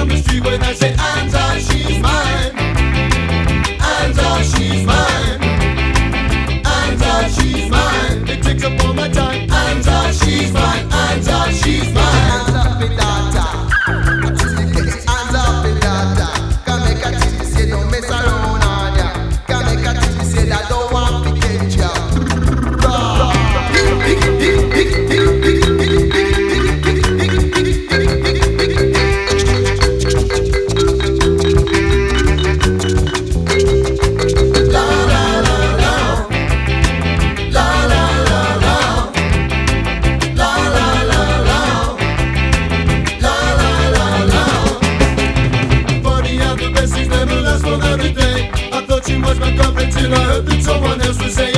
down the street when I say I Seen her at the top on this was